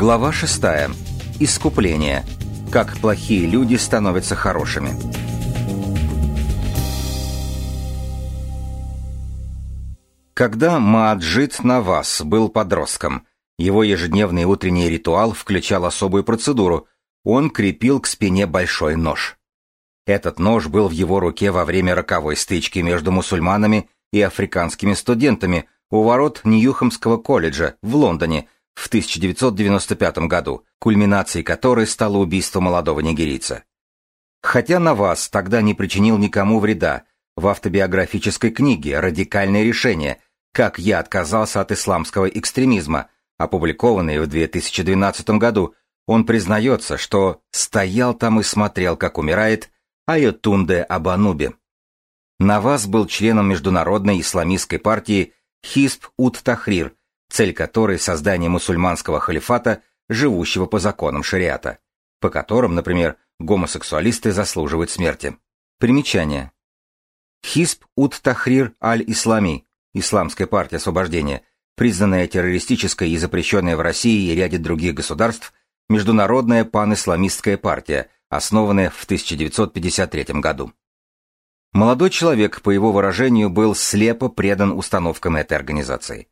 Глава 6. Искупление. Как плохие люди становятся хорошими. Когда Мааджит Навас был подростком, его ежедневный утренний ритуал включал особую процедуру. Он крепил к спине большой нож. Этот нож был в его руке во время роковой стычки между мусульманами и африканскими студентами у ворот Ньюхамского колледжа в Лондоне в 1995 году, кульминацией которой стало убийство молодого нигерийца. Хотя Навас тогда не причинил никому вреда, в автобиографической книге «Радикальное решение. Как я отказался от исламского экстремизма», опубликованной в 2012 году, он признается, что стоял там и смотрел, как умирает Айотунде Абануби. Наваз был членом международной исламистской партии Хисп ут Тахрир, цель которой – создание мусульманского халифата, живущего по законам шариата, по которым, например, гомосексуалисты заслуживают смерти. Примечание. Хисп ут Тахрир аль-Ислами, Исламская партия освобождения, признанная террористической и запрещенная в России и ряде других государств, Международная панисламистская партия, основанная в 1953 году. Молодой человек, по его выражению, был слепо предан установкам этой организации.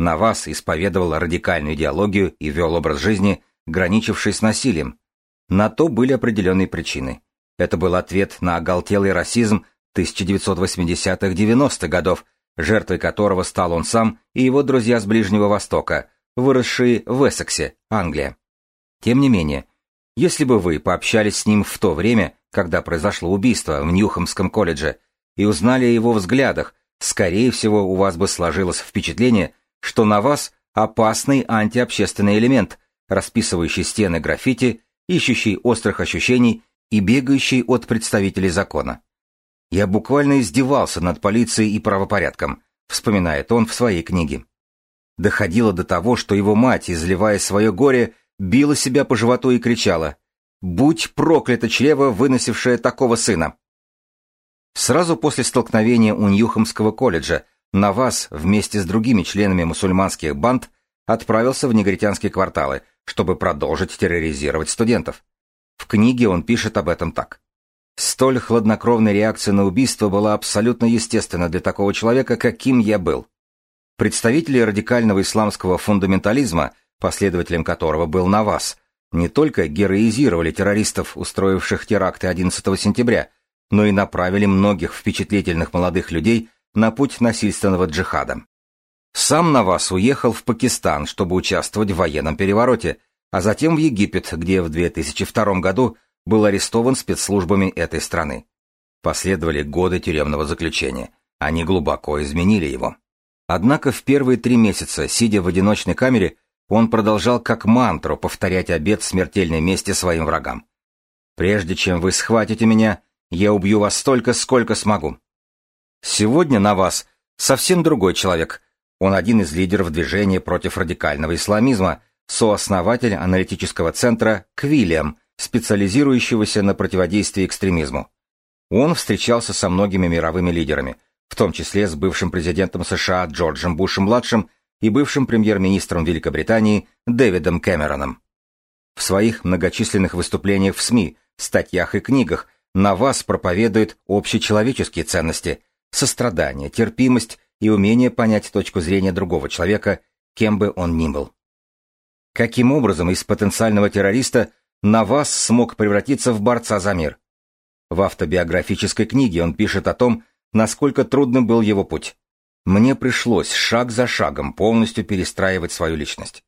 Навас исповедовал радикальную идеологию и вел образ жизни, граничивший с насилием. На то были определенные причины. Это был ответ на оголтелый расизм 1980-90-х годов, жертвой которого стал он сам и его друзья с Ближнего Востока, выросшие в Эссексе, Англия. Тем не менее, если бы вы пообщались с ним в то время, когда произошло убийство в Ньюхамском колледже, и узнали о его взглядах, скорее всего, у вас бы сложилось впечатление, что на вас опасный антиобщественный элемент, расписывающий стены граффити, ищущий острых ощущений и бегающий от представителей закона. Я буквально издевался над полицией и правопорядком, вспоминает он в своей книге. Доходило до того, что его мать, изливая свое горе, била себя по животу и кричала «Будь проклято чрево, выносившее такого сына!» Сразу после столкновения у Ньюхамского колледжа Наваз вместе с другими членами мусульманских банд отправился в негритянские кварталы, чтобы продолжить терроризировать студентов. В книге он пишет об этом так. Столь хладнокровная реакция на убийство была абсолютно естественна для такого человека, каким я был. Представители радикального исламского фундаментализма, последователем которого был Наваз, не только героизировали террористов, устроивших теракты 11 сентября, но и направили многих впечатлительных молодых людей на путь насильственного джихада. Сам Навас уехал в Пакистан, чтобы участвовать в военном перевороте, а затем в Египет, где в 2002 году был арестован спецслужбами этой страны. Последовали годы тюремного заключения. Они глубоко изменили его. Однако в первые три месяца, сидя в одиночной камере, он продолжал как мантру повторять обет смертельной мести своим врагам. «Прежде чем вы схватите меня, я убью вас столько, сколько смогу. Сегодня на вас совсем другой человек. Он один из лидеров движения против радикального исламизма, сооснователь аналитического центра «Квиллиам», специализирующегося на противодействии экстремизму. Он встречался со многими мировыми лидерами, в том числе с бывшим президентом США Джорджем Бушем-младшим и бывшим премьер-министром Великобритании Дэвидом Кэмероном. В своих многочисленных выступлениях в СМИ, статьях и книгах на вас проповедует общечеловеческие ценности – сострадание, терпимость и умение понять точку зрения другого человека, кем бы он ни был. Каким образом из потенциального террориста Навас смог превратиться в борца за мир? В автобиографической книге он пишет о том, насколько трудным был его путь. Мне пришлось шаг за шагом полностью перестраивать свою личность.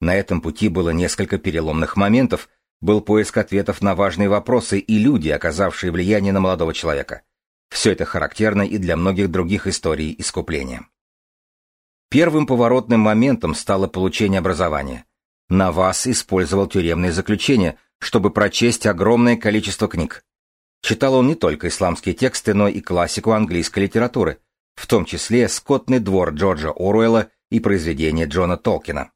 На этом пути было несколько переломных моментов, был поиск ответов на важные вопросы и люди, оказавшие влияние на молодого человека. Все это характерно и для многих других историй искупления. Первым поворотным моментом стало получение образования. Навас использовал тюремные заключения, чтобы прочесть огромное количество книг. Читал он не только исламские тексты, но и классику английской литературы, в том числе «Скотный двор» Джорджа Оруэлла и произведения Джона Толкина.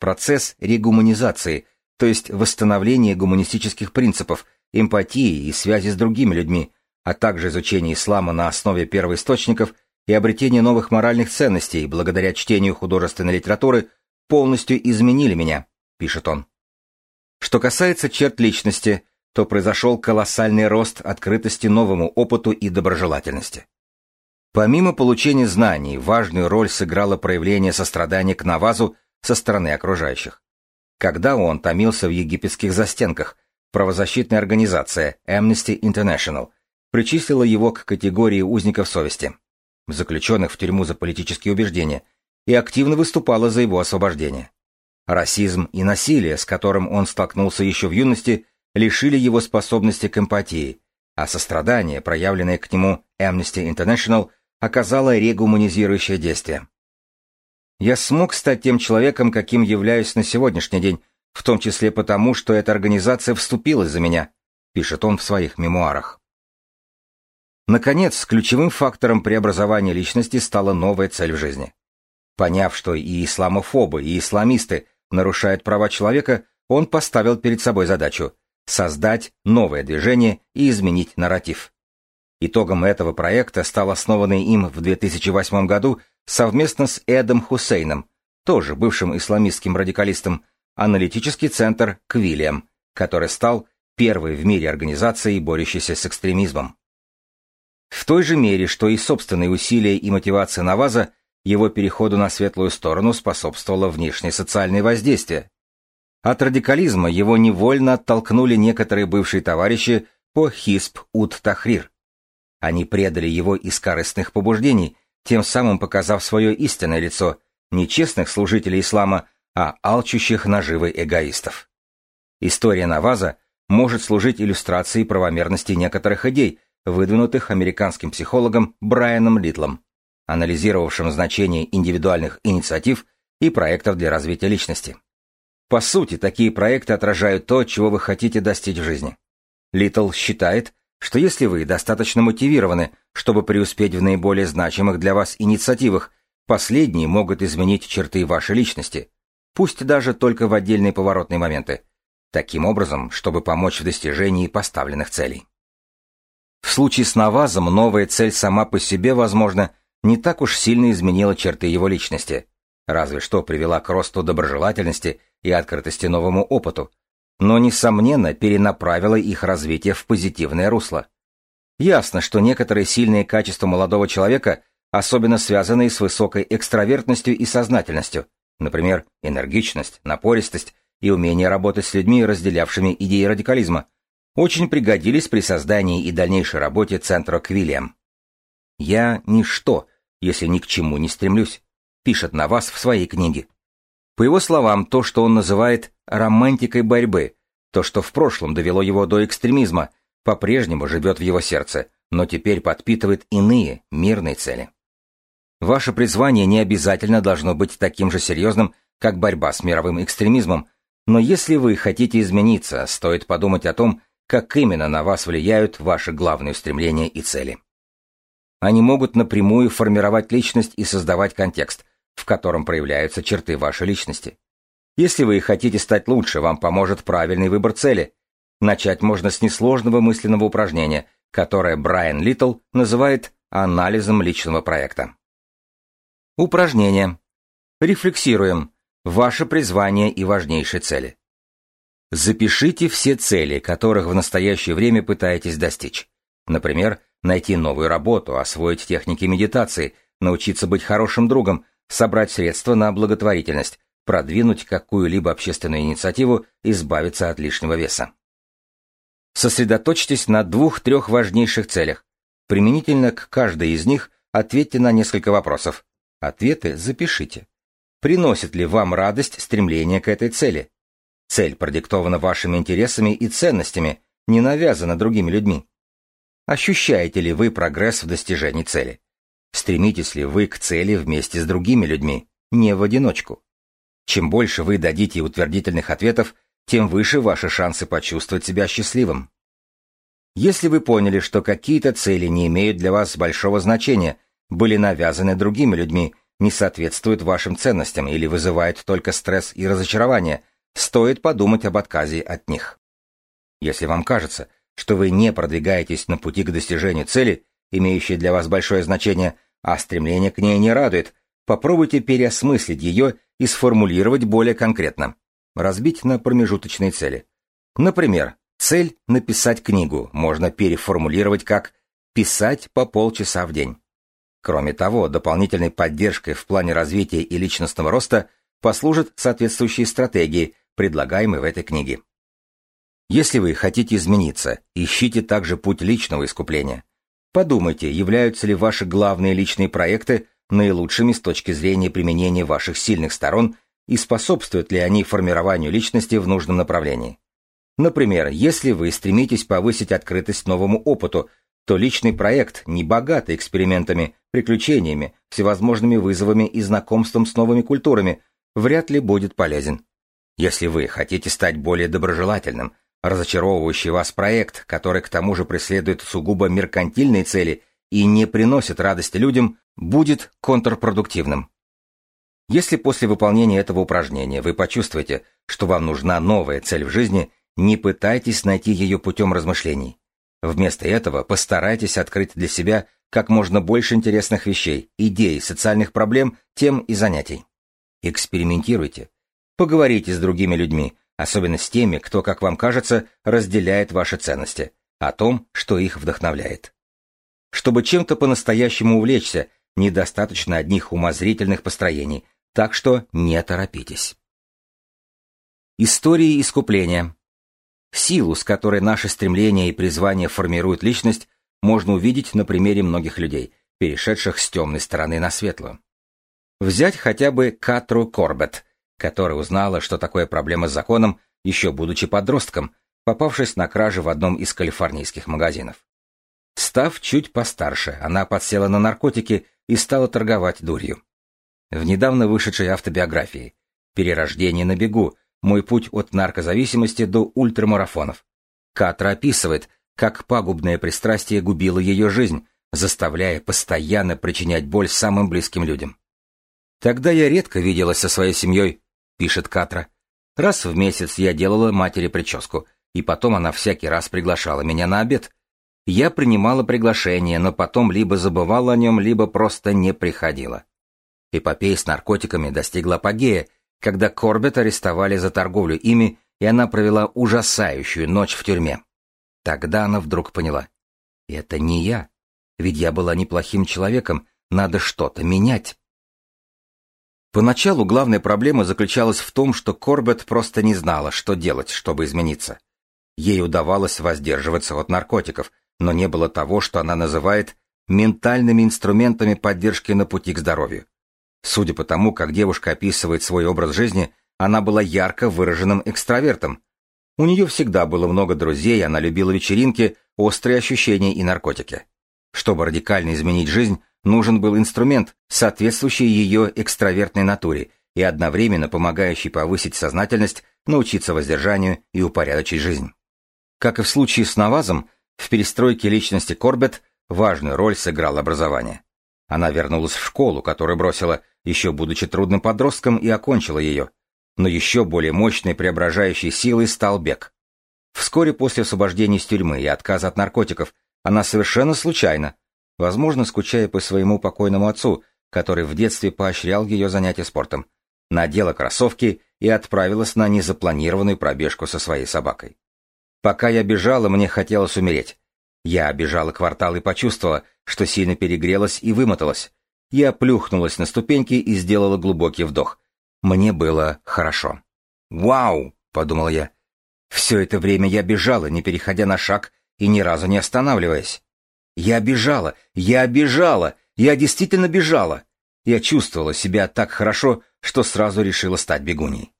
Процесс регуманизации, то есть восстановления гуманистических принципов, эмпатии и связи с другими людьми, а также изучение ислама на основе первоисточников и обретение новых моральных ценностей благодаря чтению художественной литературы полностью изменили меня. пишет он. Что касается черт личности, то произошел колоссальный рост открытости новому опыту и доброжелательности. Помимо получения знаний, важную роль сыграло проявление сострадания к Навазу со стороны окружающих. Когда он томился в египетских застенках, правозащитная организация Amnesty International причислила его к категории узников совести, заключенных в тюрьму за политические убеждения, и активно выступала за его освобождение. Расизм и насилие, с которым он столкнулся еще в юности, лишили его способности к эмпатии, а сострадание, проявленное к нему Amnesty International, оказало регуманизирующее действие. Я смог стать тем человеком, каким являюсь на сегодняшний день, в том числе потому, что эта организация вступилась за меня, пишет он в своих мемуарах. Наконец, ключевым фактором преобразования личности стала новая цель в жизни. Поняв, что и исламофобы, и исламисты нарушают права человека, он поставил перед собой задачу создать новое движение и изменить нарратив. Итогом этого проекта стал основанный им в 2008 году совместно с Эдом Хусейном, тоже бывшим исламистским радикалистом, аналитический центр Квилиам, который стал первой в мире организацией, борющейся с экстремизмом. В той же мере, что и собственные усилия и мотивация Наваза, его переходу на светлую сторону способствовало внешнее социальное воздействие. От радикализма его невольно оттолкнули некоторые бывшие товарищи по Хисп ут Тахрир. Они предали его из корыстных побуждений, тем самым показав свое истинное лицо, не честных служителей ислама, а алчущих наживы эгоистов. История Наваза может служить иллюстрацией правомерности некоторых идей, выдвинутых американским психологом Брайаном Литлом, анализировавшим значение индивидуальных инициатив и проектов для развития личности. По сути, такие проекты отражают то, чего вы хотите достичь в жизни. Литл считает, что если вы достаточно мотивированы, чтобы преуспеть в наиболее значимых для вас инициативах, последние могут изменить черты вашей личности, пусть даже только в отдельные поворотные моменты, таким образом, чтобы помочь в достижении поставленных целей. В случае с Навазом новая цель сама по себе, возможно, не так уж сильно изменила черты его личности, разве что привела к росту доброжелательности и открытости новому опыту, но, несомненно, перенаправила их развитие в позитивное русло. Ясно, что некоторые сильные качества молодого человека особенно связанные с высокой экстравертностью и сознательностью, например, энергичность, напористость и умение работать с людьми, разделявшими идеи радикализма, очень пригодились при создании и дальнейшей работе Центра Квиллиам. «Я ничто, если ни к чему не стремлюсь», пишет на вас в своей книге. По его словам, то, что он называет романтикой борьбы, то, что в прошлом довело его до экстремизма, по-прежнему живет в его сердце, но теперь подпитывает иные, мирные цели. Ваше призвание не обязательно должно быть таким же серьезным, как борьба с мировым экстремизмом, но если вы хотите измениться, стоит подумать о том, как именно на вас влияют ваши главные устремления и цели. Они могут напрямую формировать личность и создавать контекст, в котором проявляются черты вашей личности. Если вы хотите стать лучше, вам поможет правильный выбор цели. Начать можно с несложного мысленного упражнения, которое Брайан Литтл называет анализом личного проекта. Упражнение. Рефлексируем. Ваше призвание и важнейшие цели. Запишите все цели, которых в настоящее время пытаетесь достичь. Например, найти новую работу, освоить техники медитации, научиться быть хорошим другом, собрать средства на благотворительность, продвинуть какую-либо общественную инициативу, избавиться от лишнего веса. Сосредоточьтесь на двух-трех важнейших целях. Применительно к каждой из них ответьте на несколько вопросов. Ответы запишите. Приносит ли вам радость стремление к этой цели? Цель продиктована вашими интересами и ценностями, не навязана другими людьми. Ощущаете ли вы прогресс в достижении цели? Стремитесь ли вы к цели вместе с другими людьми, не в одиночку? Чем больше вы дадите утвердительных ответов, тем выше ваши шансы почувствовать себя счастливым. Если вы поняли, что какие-то цели не имеют для вас большого значения, были навязаны другими людьми, не соответствуют вашим ценностям или вызывают только стресс и разочарование, стоит подумать об отказе от них. Если вам кажется, что вы не продвигаетесь на пути к достижению цели, имеющей для вас большое значение, а стремление к ней не радует, попробуйте переосмыслить ее и сформулировать более конкретно. разбить на промежуточные цели. Например, цель «написать книгу» можно переформулировать как «писать по полчаса в день». Кроме того, дополнительной поддержкой в плане развития и личностного роста послужат соответствующие стратегии, предлагаемые в этой книге. Если вы хотите измениться, ищите также путь личного искупления. Подумайте, являются ли ваши главные личные проекты наилучшими с точки зрения применения ваших сильных сторон и способствуют ли они формированию личности в нужном направлении. Например, если вы стремитесь повысить открытость новому опыту, то личный проект, не богатый экспериментами, приключениями, всевозможными вызовами и знакомством с новыми культурами, вряд ли будет полезен. Если вы хотите стать более доброжелательным, разочаровывающий вас проект, который к тому же преследует сугубо меркантильные цели и не приносит радости людям, будет контрпродуктивным. Если после выполнения этого упражнения вы почувствуете, что вам нужна новая цель в жизни, не пытайтесь найти ее путем размышлений. Вместо этого постарайтесь открыть для себя как можно больше интересных вещей, идей, социальных проблем, тем и занятий. Экспериментируйте. Поговорите с другими людьми, особенно с теми, кто, как вам кажется, разделяет ваши ценности, о том, что их вдохновляет. Чтобы чем-то по-настоящему увлечься, недостаточно одних умозрительных построений, так что не торопитесь. Истории искупления. Силу, с которой наши стремления и призвания формируют личность, можно увидеть на примере многих людей, перешедших с темной стороны на светлую. Взять хотя бы Катру Корбет, которая узнала, что такое проблема с законом, еще будучи подростком, попавшись на краже в одном из калифорнийских магазинов. Став чуть постарше, она подсела на наркотики и стала торговать дурью. В недавно вышедшей автобиографии «Перерождение на бегу. Мой путь от наркозависимости до ультрамарафонов» Катра описывает, как пагубное пристрастие губило ее жизнь, заставляя постоянно причинять боль самым близким людям. «Тогда я редко виделась со своей семьей», — пишет Катра. «Раз в месяц я делала матери прическу, и потом она всякий раз приглашала меня на обед. Я принимала приглашение, но потом либо забывала о нем, либо просто не приходила. Эпопея с наркотиками достигла апогея, когда Корбет арестовали за торговлю ими, и она провела ужасающую ночь в тюрьме. Тогда она вдруг поняла. Это не я. Ведь я была неплохим человеком, надо что-то менять. Поначалу главная проблема заключалась в том, что Корбет просто не знала, что делать, чтобы измениться. Ей удавалось воздерживаться от наркотиков, но не было того, что она называет ментальными инструментами поддержки на пути к здоровью. Судя по тому, как девушка описывает свой образ жизни, она была ярко выраженным экстравертом, у нее всегда было много друзей, она любила вечеринки, острые ощущения и наркотики. Чтобы радикально изменить жизнь, нужен был инструмент, соответствующий ее экстравертной натуре и одновременно помогающий повысить сознательность, научиться воздержанию и упорядочить жизнь. Как и в случае с Навазом, в перестройке личности Корбет важную роль сыграло образование. Она вернулась в школу, которую бросила, еще будучи трудным подростком, и окончила ее. Но еще более мощной преображающей силой стал бег. Вскоре после освобождения из тюрьмы и отказа от наркотиков она совершенно случайно, возможно, скучая по своему покойному отцу, который в детстве поощрял ее занятия спортом, надела кроссовки и отправилась на незапланированную пробежку со своей собакой. Пока я бежала, мне хотелось умереть. Я обежала квартал и почувствовала, что сильно перегрелась и вымоталась. Я плюхнулась на ступеньки и сделала глубокий вдох. Мне было хорошо. «Вау!» — подумал я. Все это время я бежала, не переходя на шаг и ни разу не останавливаясь. Я бежала, я бежала, я действительно бежала. Я чувствовала себя так хорошо, что сразу решила стать бегуней.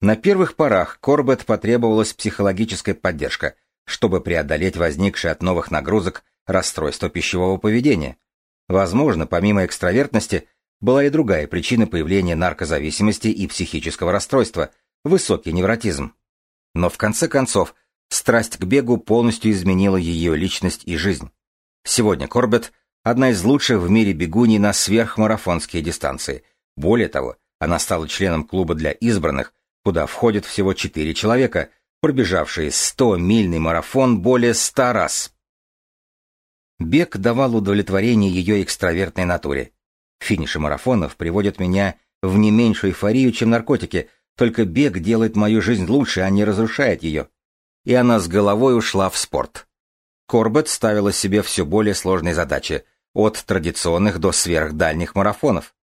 На первых порах Корбет потребовалась психологическая поддержка, чтобы преодолеть возникшее от новых нагрузок расстройство пищевого поведения. Возможно, помимо экстравертности, была и другая причина появления наркозависимости и психического расстройства – высокий невротизм. Но в конце концов, страсть к бегу полностью изменила ее личность и жизнь. Сегодня Корбет – одна из лучших в мире бегуней на сверхмарафонские дистанции. Более того, она стала членом клуба для избранных, куда входят всего четыре человека, пробежавшие 100-мильный марафон более 100 раз. Бег давал удовлетворение ее экстравертной натуре – Финиши марафонов приводят меня в не меньшую эйфорию, чем наркотики, только бег делает мою жизнь лучше, а не разрушает ее. И она с головой ушла в спорт. Корбет ставила себе все более сложные задачи, от традиционных до сверхдальних марафонов.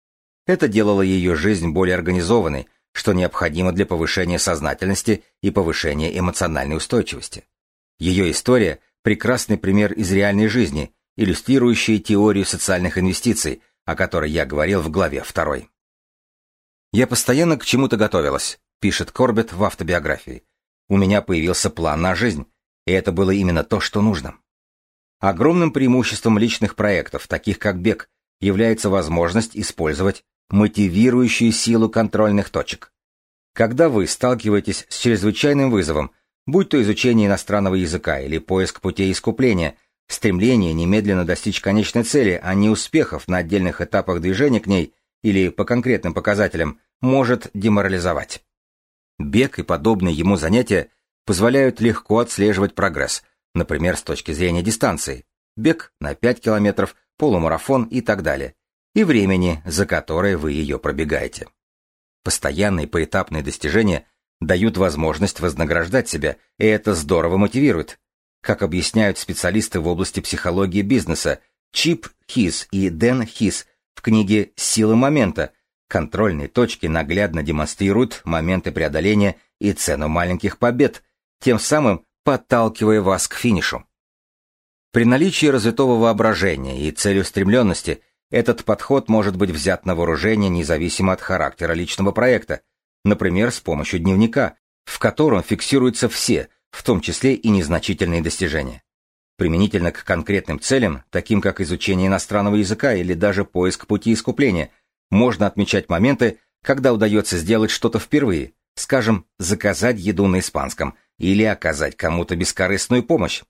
Это делало ее жизнь более организованной, что необходимо для повышения сознательности и повышения эмоциональной устойчивости. Ее история – прекрасный пример из реальной жизни, иллюстрирующий теорию социальных инвестиций, о которой я говорил в главе 2. «Я постоянно к чему-то готовилась», – пишет Корбет в автобиографии. «У меня появился план на жизнь, и это было именно то, что нужно». Огромным преимуществом личных проектов, таких как бег, является возможность использовать мотивирующую силу контрольных точек. Когда вы сталкиваетесь с чрезвычайным вызовом, будь то изучение иностранного языка или поиск путей искупления, стремление немедленно достичь конечной цели, а не успехов на отдельных этапах движения к ней или по конкретным показателям, может деморализовать. Бег и подобные ему занятия позволяют легко отслеживать прогресс, например, с точки зрения дистанции, бег на 5 километров, полумарафон и так далее, и времени, за которое вы ее пробегаете. Постоянные поэтапные достижения дают возможность вознаграждать себя, и это здорово мотивирует. Как объясняют специалисты в области психологии бизнеса Чип Хис и Дэн Хис в книге «Сила момента», контрольные точки наглядно демонстрируют моменты преодоления и цену маленьких побед, тем самым подталкивая вас к финишу. При наличии развитого воображения и целеустремленности этот подход может быть взят на вооружение независимо от характера личного проекта, например, с помощью дневника, в котором фиксируются все, в том числе и незначительные достижения. Применительно к конкретным целям, таким как изучение иностранного языка или даже поиск пути искупления, можно отмечать моменты, когда удается сделать что-то впервые, скажем, заказать еду на испанском или оказать кому-то бескорыстную помощь.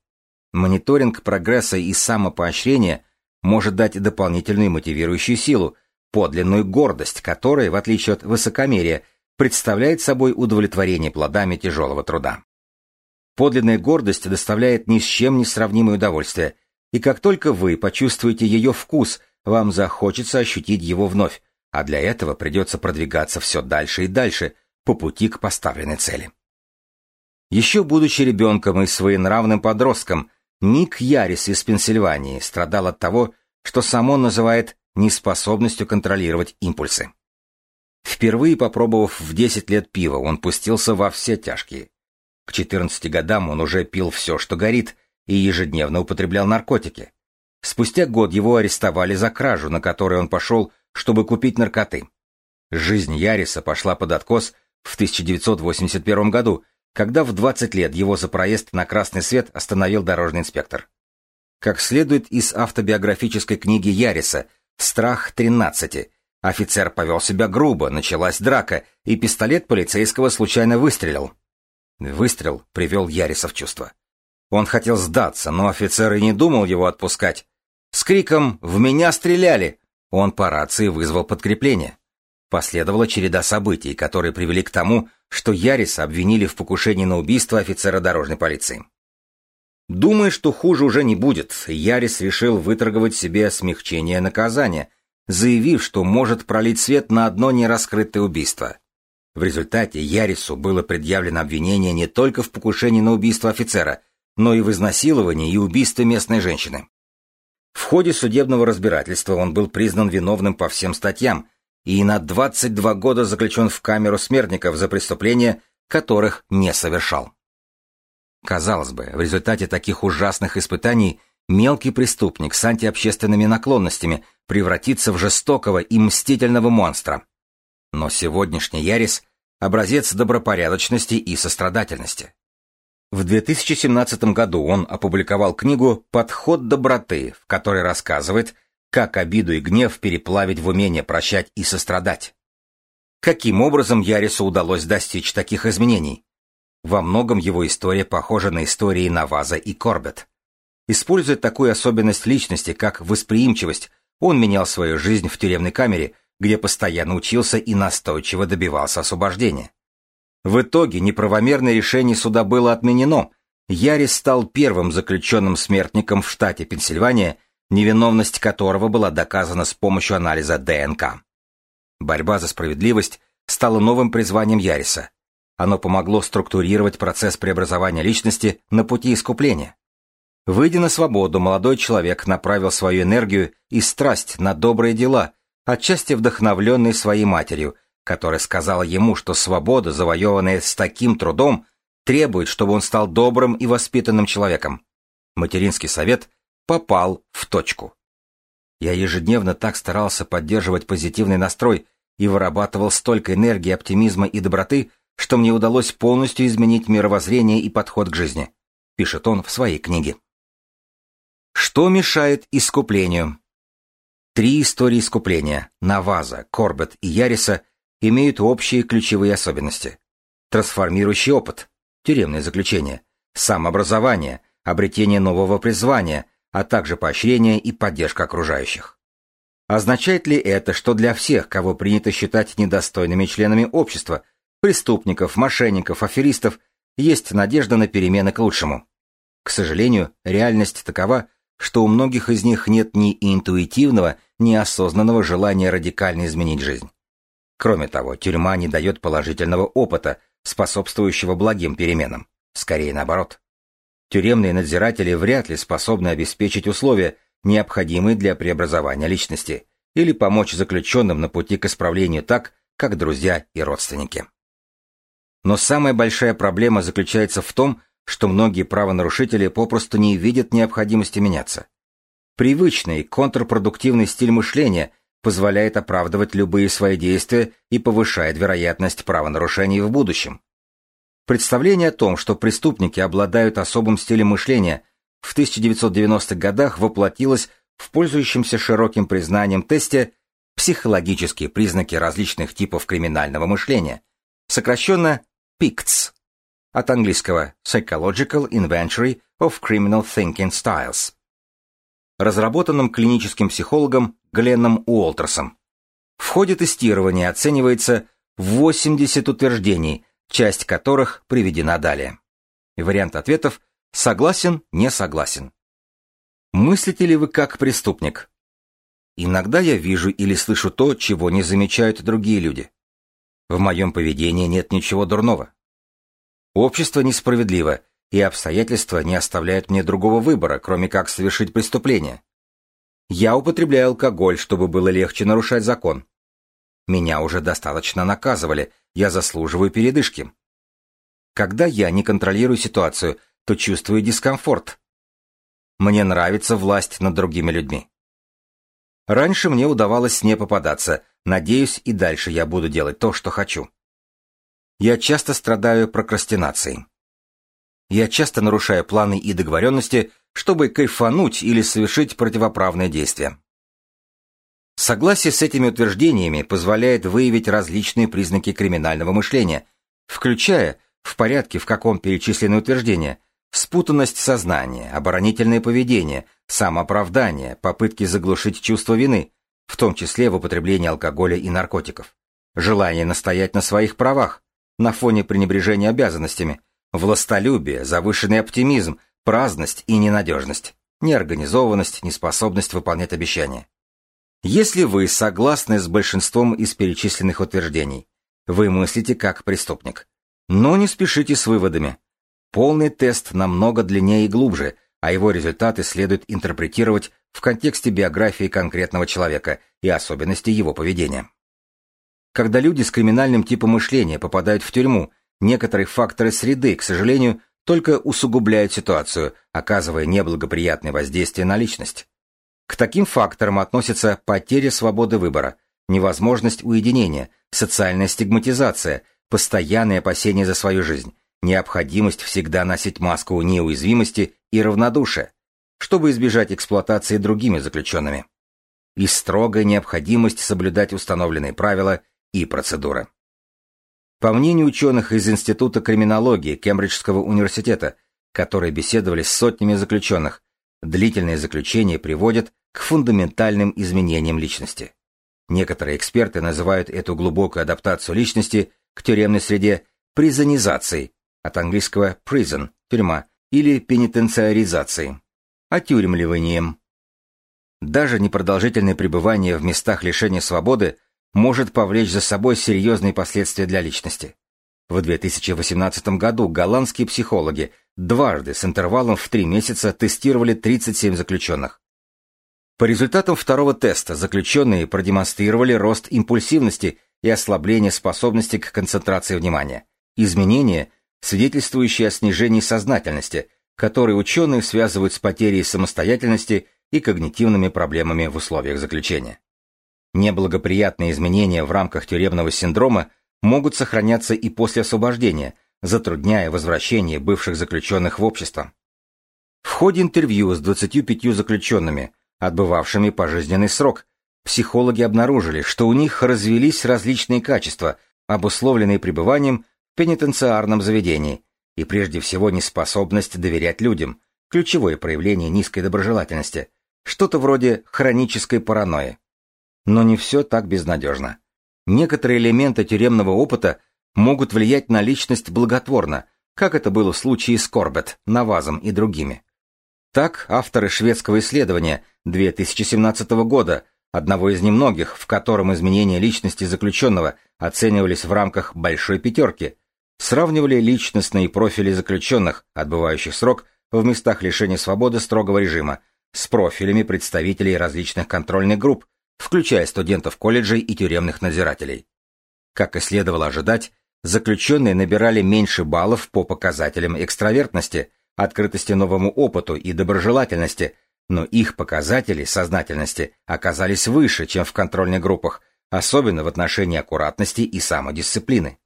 Мониторинг прогресса и самопоощрение может дать дополнительную мотивирующую силу, подлинную гордость, которая, в отличие от высокомерия, представляет собой удовлетворение плодами тяжелого труда. Подлинная гордость доставляет ни с чем не сравнимое удовольствие, и как только вы почувствуете ее вкус, вам захочется ощутить его вновь, а для этого придется продвигаться все дальше и дальше по пути к поставленной цели. Еще будучи ребенком и своенравным подростком, Ник Ярис из Пенсильвании страдал от того, что сам он называет неспособностью контролировать импульсы. Впервые попробовав в 10 лет пива, он пустился во все тяжкие. К 14 годам он уже пил все, что горит, и ежедневно употреблял наркотики. Спустя год его арестовали за кражу, на которой он пошел, чтобы купить наркоты. Жизнь Яриса пошла под откос в 1981 году, когда в 20 лет его за проезд на красный свет остановил дорожный инспектор. Как следует из автобиографической книги Яриса «Страх 13», офицер повел себя грубо, началась драка, и пистолет полицейского случайно выстрелил. Выстрел привел Яриса в чувство. Он хотел сдаться, но офицер и не думал его отпускать. С криком «В меня стреляли!» он по рации вызвал подкрепление. Последовала череда событий, которые привели к тому, что Яриса обвинили в покушении на убийство офицера дорожной полиции. Думая, что хуже уже не будет, Ярис решил выторговать себе смягчение наказания, заявив, что может пролить свет на одно нераскрытое убийство. В результате Ярису было предъявлено обвинение не только в покушении на убийство офицера, но и в изнасиловании и убийстве местной женщины. В ходе судебного разбирательства он был признан виновным по всем статьям и на 22 года заключен в камеру смертников за преступления, которых не совершал. Казалось бы, в результате таких ужасных испытаний мелкий преступник с антиобщественными наклонностями превратится в жестокого и мстительного монстра. Но сегодняшний Ярис – образец добропорядочности и сострадательности. В 2017 году он опубликовал книгу «Подход доброты», в которой рассказывает, как обиду и гнев переплавить в умение прощать и сострадать. Каким образом Ярису удалось достичь таких изменений? Во многом его история похожа на истории Наваза и Корбет. Используя такую особенность личности, как восприимчивость, он менял свою жизнь в тюремной камере, где постоянно учился и настойчиво добивался освобождения. В итоге неправомерное решение суда было отменено. Ярис стал первым заключенным смертником в штате Пенсильвания, невиновность которого была доказана с помощью анализа ДНК. Борьба за справедливость стало новым призванием Яриса. Оно помогло структурировать процесс преобразования личности на пути искупления. Выйдя на свободу, молодой человек направил свою энергию и страсть на добрые дела, отчасти вдохновленный своей матерью, которая сказала ему, что свобода, завоеванная с таким трудом, требует, чтобы он стал добрым и воспитанным человеком. Материнский совет попал в точку. Я ежедневно так старался поддерживать позитивный настрой и вырабатывал столько энергии, оптимизма и доброты, что мне удалось полностью изменить мировоззрение и подход к жизни, пишет он в своей книге. Что мешает искуплению? Три истории искупления – Наваза, Корбет и Яриса – имеют общие ключевые особенности. Трансформирующий опыт, тюремное заключение, самообразование, обретение нового призвания, а также поощрение и поддержка окружающих. Означает ли это, что для всех, кого принято считать недостойными членами общества, преступников, мошенников, аферистов, есть надежда на перемены к лучшему? К сожалению, реальность такова, что у многих из них нет ни интуитивного, ни осознанного желания радикально изменить жизнь. Кроме того, тюрьма не дает положительного опыта, способствующего благим переменам. Скорее наоборот. Тюремные надзиратели вряд ли способны обеспечить условия, необходимые для преобразования личности, или помочь заключенным на пути к исправлению так, как друзья и родственники. Но самая большая проблема заключается в том, что многие правонарушители попросту не видят необходимости меняться. Привычный, контрпродуктивный стиль мышления позволяет оправдывать любые свои действия и повышает вероятность правонарушений в будущем. Представление о том, что преступники обладают особым стилем мышления, в 1990-х годах воплотилось в пользующемся широким признанием тесте психологические признаки различных типов криминального мышления, сокращенно PICTS, от английского Psychological Inventory of Criminal Thinking Styles, разработанном клиническим психологом Гленном Уолтерсом. В ходе тестирования оценивается 80 утверждений, часть которых приведена далее. Вариант ответов «согласен», «не согласен». Мыслите ли вы как преступник? Иногда я вижу или слышу то, чего не замечают другие люди. В моем поведении нет ничего дурного. Общество несправедливо, и обстоятельства не оставляют мне другого выбора, кроме как совершить преступление. Я употребляю алкоголь, чтобы было легче нарушать закон. Меня уже достаточно наказывали, я заслуживаю передышки. Когда я не контролирую ситуацию, то чувствую дискомфорт. Мне нравится власть над другими людьми. Раньше мне удавалось не попадаться, надеюсь, и дальше я буду делать то, что хочу. Я часто страдаю прокрастинацией. Я часто нарушаю планы и договоренности, чтобы кайфануть или совершить противоправное действие. Согласие с этими утверждениями позволяет выявить различные признаки криминального мышления, включая, в порядке, в каком перечислены утверждения, спутанность сознания, оборонительное поведение, самооправдание, попытки заглушить чувство вины, в том числе в употреблении алкоголя и наркотиков, желание настоять на своих правах, на фоне пренебрежения обязанностями, властолюбие, завышенный оптимизм, праздность и ненадежность, неорганизованность, неспособность выполнять обещания. Если вы согласны с большинством из перечисленных утверждений, вы мыслите как преступник. Но не спешите с выводами. Полный тест намного длиннее и глубже, а его результаты следует интерпретировать в контексте биографии конкретного человека и особенностей его поведения. Когда люди с криминальным типом мышления попадают в тюрьму, некоторые факторы среды, к сожалению, только усугубляют ситуацию, оказывая неблагоприятное воздействие на личность. К таким факторам относятся потеря свободы выбора, невозможность уединения, социальная стигматизация, постоянное опасение за свою жизнь, необходимость всегда носить маску неуязвимости и равнодушия, чтобы избежать эксплуатации другими заключенными, и строгая необходимость соблюдать установленные правила и процедуры. По мнению ученых из Института криминологии Кембриджского университета, которые беседовали с сотнями заключенных, Длительное заключение приводит к фундаментальным изменениям личности. Некоторые эксперты называют эту глубокую адаптацию личности к тюремной среде призонизацией, от английского prison – тюрьма, или пенитенциаризацией, отюремливанием. Даже непродолжительное пребывание в местах лишения свободы может повлечь за собой серьезные последствия для личности. В 2018 году голландские психологи дважды с интервалом в три месяца тестировали 37 заключенных. По результатам второго теста заключенные продемонстрировали рост импульсивности и ослабление способности к концентрации внимания, изменения, свидетельствующие о снижении сознательности, которые ученые связывают с потерей самостоятельности и когнитивными проблемами в условиях заключения. Неблагоприятные изменения в рамках тюремного синдрома могут сохраняться и после освобождения, затрудняя возвращение бывших заключенных в общество. В ходе интервью с 25 заключенными, отбывавшими пожизненный срок, психологи обнаружили, что у них развелись различные качества, обусловленные пребыванием в пенитенциарном заведении, и прежде всего неспособность доверять людям, ключевое проявление низкой доброжелательности, что-то вроде хронической паранойи. Но не все так безнадежно. Некоторые элементы тюремного опыта могут влиять на личность благотворно, как это было в случае с Корбет, Навазом и другими. Так, авторы шведского исследования 2017 года, одного из немногих, в котором изменения личности заключенного оценивались в рамках «большой пятерки», сравнивали личностные профили заключенных, отбывающих срок в местах лишения свободы строгого режима, с профилями представителей различных контрольных групп, включая студентов колледжей и тюремных надзирателей. Как и следовало ожидать, заключенные набирали меньше баллов по показателям экстравертности, открытости новому опыту и доброжелательности, но их показатели сознательности оказались выше, чем в контрольных группах, особенно в отношении аккуратности и самодисциплины.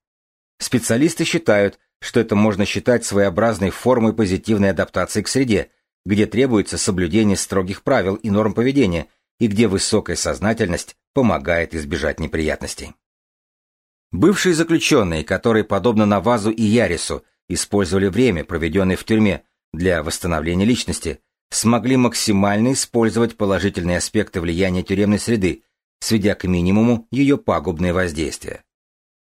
Специалисты считают, что это можно считать своеобразной формой позитивной адаптации к среде, где требуется соблюдение строгих правил и норм поведения, и где высокая сознательность помогает избежать неприятностей. Бывшие заключенные, которые, подобно Навазу и Ярису, использовали время, проведенное в тюрьме, для восстановления личности, смогли максимально использовать положительные аспекты влияния тюремной среды, сведя к минимуму ее пагубные воздействия.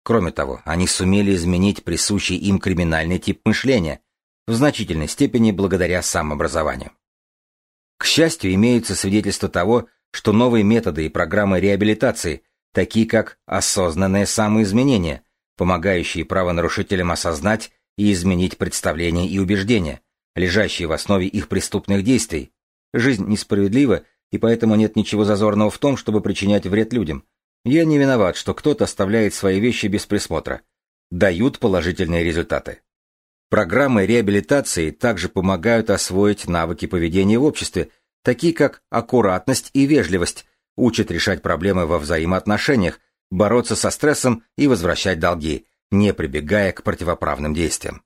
Кроме того, они сумели изменить присущий им криминальный тип мышления, в значительной степени благодаря самообразованию. К счастью, имеются свидетельства того, что новые методы и программы реабилитации, такие как осознанное самоизменение, помогающие правонарушителям осознать и изменить представления и убеждения, лежащие в основе их преступных действий. Жизнь несправедлива, и поэтому нет ничего зазорного в том, чтобы причинять вред людям. Я не виноват, что кто-то оставляет свои вещи без присмотра. Дают положительные результаты. Программы реабилитации также помогают освоить навыки поведения в обществе такие как аккуратность и вежливость, учат решать проблемы во взаимоотношениях, бороться со стрессом и возвращать долги, не прибегая к противоправным действиям.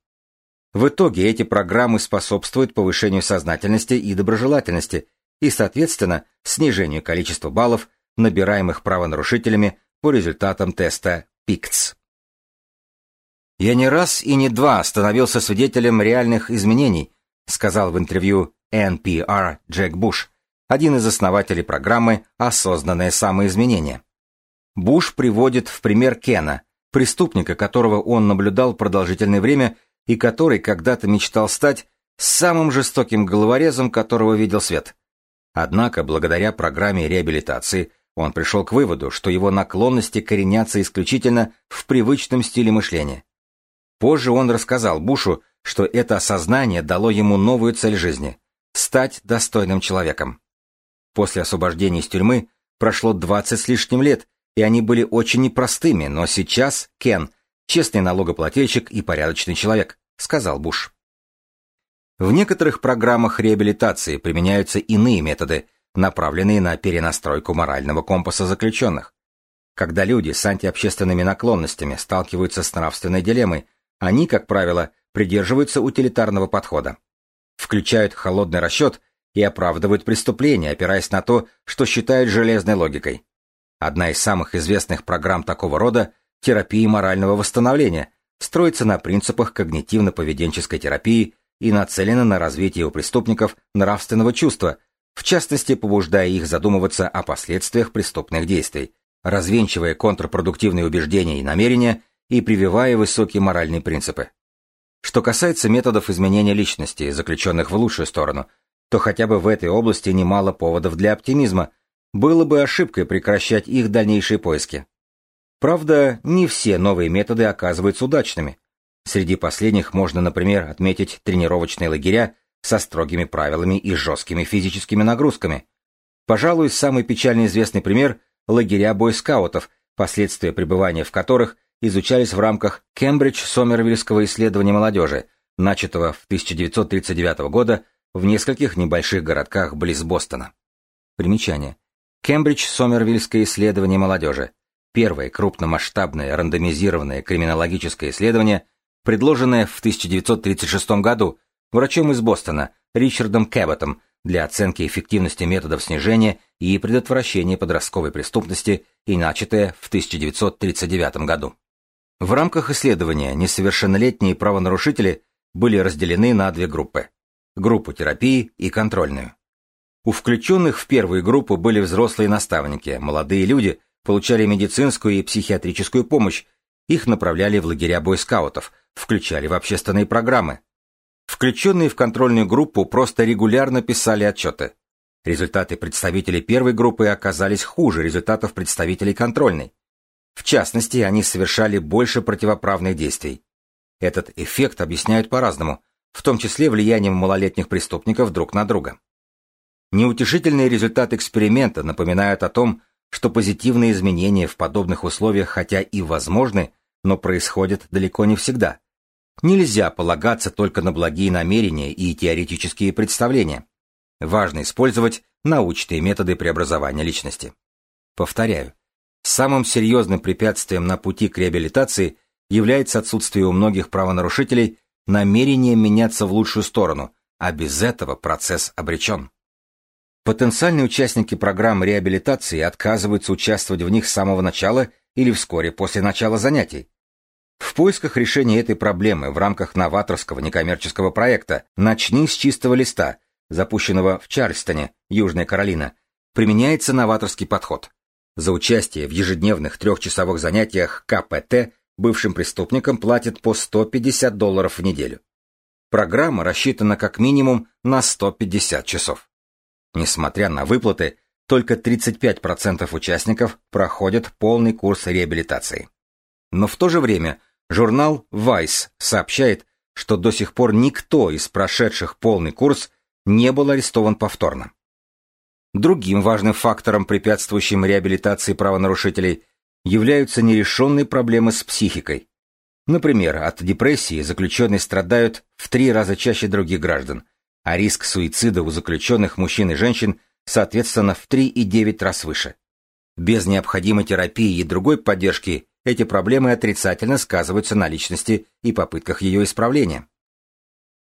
В итоге эти программы способствуют повышению сознательности и доброжелательности и, соответственно, снижению количества баллов, набираемых правонарушителями по результатам теста ПИКЦ. «Я не раз и не два становился свидетелем реальных изменений», сказал в интервью NPR Джек Буш, один из основателей программы «Осознанное самоизменение». Буш приводит в пример Кена, преступника, которого он наблюдал продолжительное время и который когда-то мечтал стать самым жестоким головорезом, которого видел свет. Однако, благодаря программе реабилитации, он пришел к выводу, что его наклонности коренятся исключительно в привычном стиле мышления. Позже он рассказал Бушу, что это осознание дало ему новую цель жизни стать достойным человеком. После освобождения из тюрьмы прошло 20 с лишним лет, и они были очень непростыми, но сейчас Кен – честный налогоплательщик и порядочный человек, сказал Буш. В некоторых программах реабилитации применяются иные методы, направленные на перенастройку морального компаса заключенных. Когда люди с антиобщественными наклонностями сталкиваются с нравственной дилеммой, они, как правило, придерживаются утилитарного подхода включают холодный расчет и оправдывают преступления, опираясь на то, что считают железной логикой. Одна из самых известных программ такого рода – терапия морального восстановления, строится на принципах когнитивно-поведенческой терапии и нацелена на развитие у преступников нравственного чувства, в частности, побуждая их задумываться о последствиях преступных действий, развенчивая контрпродуктивные убеждения и намерения и прививая высокие моральные принципы. Что касается методов изменения личности, заключенных в лучшую сторону, то хотя бы в этой области немало поводов для оптимизма. Было бы ошибкой прекращать их дальнейшие поиски. Правда, не все новые методы оказываются удачными. Среди последних можно, например, отметить тренировочные лагеря со строгими правилами и жесткими физическими нагрузками. Пожалуй, самый печально известный пример – лагеря бойскаутов, последствия пребывания в которых изучались в рамках Кембридж-Сомервильского исследования молодежи, начатого в 1939 года в нескольких небольших городках близ Бостона. Примечание. Кембридж-Сомервильское исследование молодежи. Первое крупномасштабное рандомизированное криминологическое исследование, предложенное в 1936 году врачом из Бостона Ричардом Кэбботом для оценки эффективности методов снижения и предотвращения подростковой преступности и начатое в 1939 году. В рамках исследования несовершеннолетние правонарушители были разделены на две группы – группу терапии и контрольную. У включенных в первую группу были взрослые наставники, молодые люди получали медицинскую и психиатрическую помощь, их направляли в лагеря бойскаутов, включали в общественные программы. Включенные в контрольную группу просто регулярно писали отчеты. Результаты представителей первой группы оказались хуже результатов представителей контрольной. В частности, они совершали больше противоправных действий. Этот эффект объясняют по-разному, в том числе влиянием малолетних преступников друг на друга. Неутешительные результаты эксперимента напоминают о том, что позитивные изменения в подобных условиях хотя и возможны, но происходят далеко не всегда. Нельзя полагаться только на благие намерения и теоретические представления. Важно использовать научные методы преобразования личности. Повторяю, самым серьезным препятствием на пути к реабилитации является отсутствие у многих правонарушителей намерения меняться в лучшую сторону, а без этого процесс обречен. Потенциальные участники программ реабилитации отказываются участвовать в них с самого начала или вскоре после начала занятий. В поисках решения этой проблемы в рамках новаторского некоммерческого проекта «Начни с чистого листа», запущенного в Чарльстоне, Южная Каролина, применяется новаторский подход. За участие в ежедневных трехчасовых занятиях КПТ бывшим преступникам платят по 150 долларов в неделю. Программа рассчитана как минимум на 150 часов. Несмотря на выплаты, только 35% участников проходят полный курс реабилитации. Но в то же время журнал Vice сообщает, что до сих пор никто из прошедших полный курс не был арестован повторно. Другим важным фактором, препятствующим реабилитации правонарушителей, являются нерешенные проблемы с психикой. Например, от депрессии заключенные страдают в три раза чаще других граждан, а риск суицида у заключенных мужчин и женщин, соответственно, в 3,9 раз выше. Без необходимой терапии и другой поддержки эти проблемы отрицательно сказываются на личности и попытках ее исправления.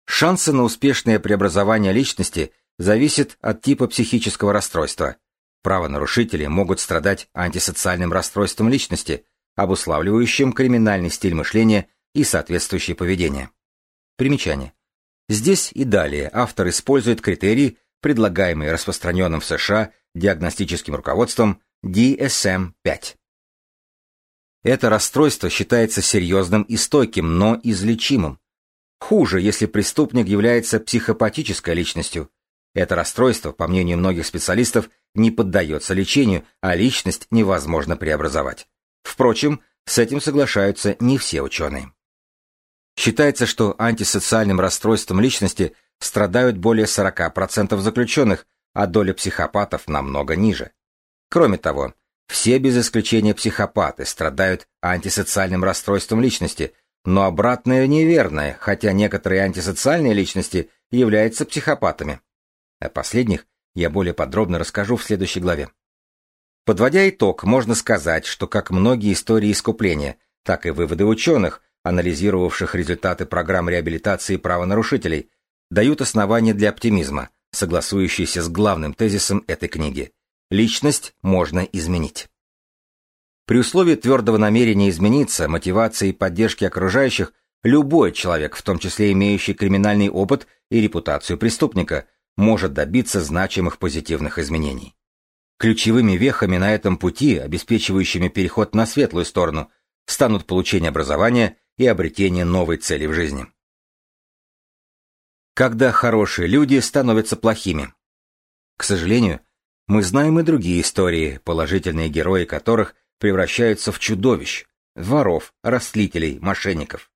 Шансы на успешное преобразование личности зависят от типа психического расстройства. Правонарушители могут страдать антисоциальным расстройством личности, обуславливающим криминальный стиль мышления и соответствующее поведение. Примечание. Здесь и далее автор использует критерии, предлагаемые распространенным в США диагностическим руководством DSM-5. Это расстройство считается серьезным и стойким, но излечимым. Хуже, если преступник является психопатической личностью. Это расстройство, по мнению многих специалистов, не поддается лечению, а личность невозможно преобразовать. Впрочем, с этим соглашаются не все ученые. Считается, что антисоциальным расстройством личности страдают более 40% заключенных, а доля психопатов намного ниже. Кроме того, все без исключения психопаты страдают антисоциальным расстройством личности, но обратное неверное, хотя некоторые антисоциальные личности являются психопатами. О последних я более подробно расскажу в следующей главе. Подводя итог, можно сказать, что как многие истории искупления, так и выводы ученых – анализировавших результаты программ реабилитации правонарушителей, дают основания для оптимизма, согласующиеся с главным тезисом этой книги. Личность можно изменить. При условии твердого намерения измениться, мотивации и поддержки окружающих, любой человек, в том числе имеющий криминальный опыт и репутацию преступника, может добиться значимых позитивных изменений. Ключевыми вехами на этом пути, обеспечивающими переход на светлую сторону, станут получение образования и обретение новой цели в жизни. Когда хорошие люди становятся плохими. К сожалению, мы знаем и другие истории, положительные герои которых превращаются в чудовищ, воров, растлителей, мошенников.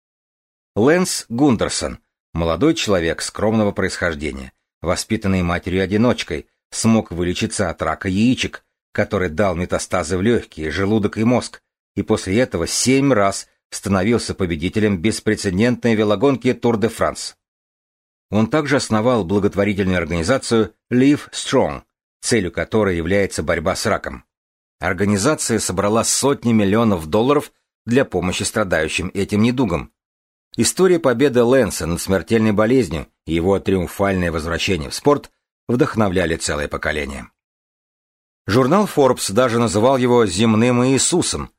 Лэнс Гундерсон, молодой человек скромного происхождения, воспитанный матерью-одиночкой, смог вылечиться от рака яичек, который дал метастазы в легкие, желудок и мозг, и после этого семь раз становился победителем беспрецедентной велогонки Тур де Франс. Он также основал благотворительную организацию Live Strong, целью которой является борьба с раком. Организация собрала сотни миллионов долларов для помощи страдающим этим недугом. История победы Лэнса над смертельной болезнью его триумфальное возвращение в спорт вдохновляли целое поколение. Журнал Forbes даже называл его «земным Иисусом»,